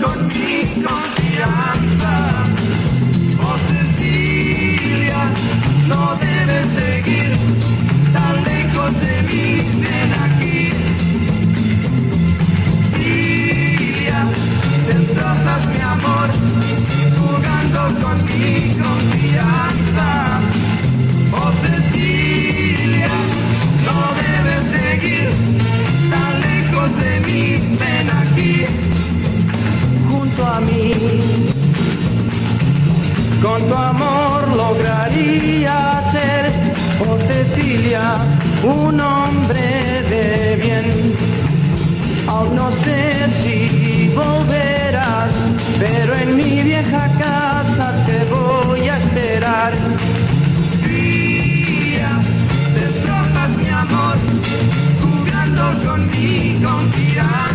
don't con tu amor lograría ser, oh Cecilia, un hombre de bien. Aún no sé si volverás, pero en mi vieja casa te voy a esperar. Fría, mi amor, jugando conmigo, mirando.